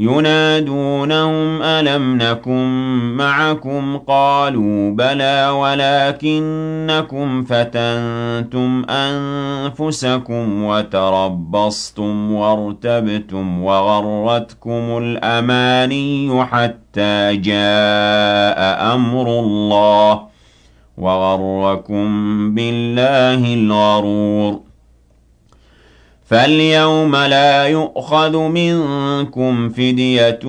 ينادونهم ألم نكن معكم؟ قالوا بلى ولكنكم فتنتم أنفسكم وتربصتم وارتبتم وغرتكم الأماني حتى جاء أمر الله وغركم بالله الغرور. فاليوم لا يؤخذ منكم فدية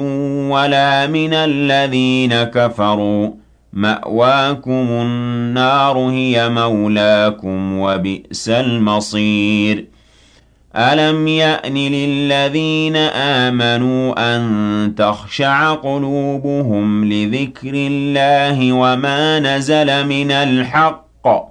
ولا من الذين كفروا. مَأْوَاكُمُ النَّارُ هِيَ مَوْلَاكُمْ وَبِئْسَ الْمَصِيرُ. أَلَمْ يَأْنِ لِلَّذِينَ آمَنُوا أَن تَخْشَعَ قُلُوبُهُمْ لِذِكْرِ اللَّهِ وَمَا نَزَلَ مِنَ الْحَقِّ؟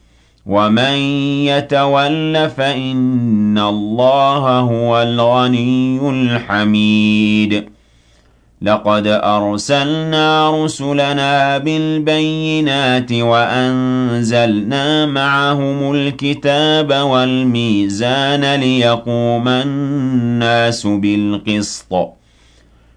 وَمَن يَتَوَلَّ فَإِنَّ اللَّهَ هُوَ الْغَنِيُّ الْحَمِيدُ لَقَدْ أَرْسَلْنَا رُسُلَنَا بِالْبَيِّنَاتِ وَأَنزَلْنَا مَعَهُمُ الْكِتَابَ وَالْمِيزَانَ لِيَقُومَ النَّاسُ بِالْقِسْطِ